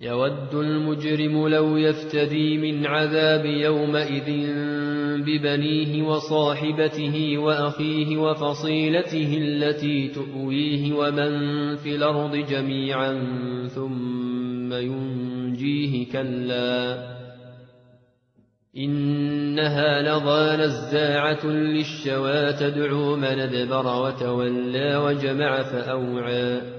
يود المجرم لو يفتدي من عذاب يومئذ ببنيه وصاحبته وأخيه وفصيلته التي تؤويه ومن في الأرض جميعا ثم ينجيه كلا. إنها لظى نزاعة للشوى تدعو من أدبر وتولى وجمع فأوعى.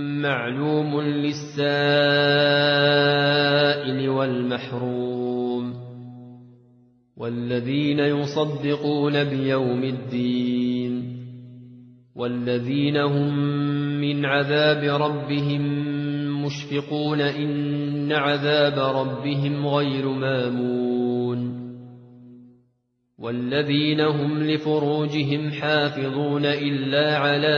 معلوم للسائل والمحروم والذين يصدقون بيوم الدين والذين هم من عذاب ربهم مشفقون إن عذاب ربهم غير مامون والذين هم لفروجهم حافظون إلا على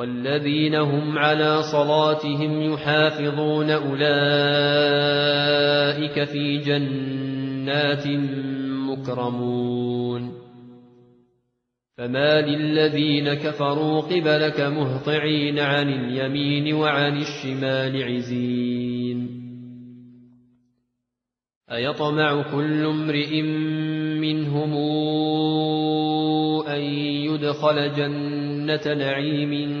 والذين هم على صلاتهم يحافظون أولئك في جنات مكرمون. فما للذين كفروا قبلك مهطعين عن اليمين وعن الشمال عزين. أيطمع كل امرئ منهم أن يدخل جنة نعيم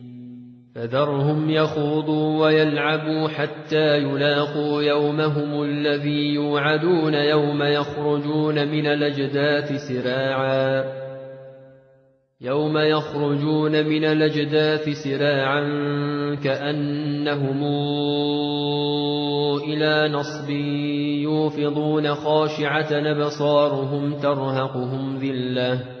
فذرهم يخوضوا ويلعبوا حتى يلاقوا يومهم الذي يوعدون يوم يخرجون من الأجداث سراعا. يوم يخرجون من الأجداث سراعا كأنهم إلى نصب يوفضون خاشعة نبصارهم ترهقهم ذِلَّةٌ.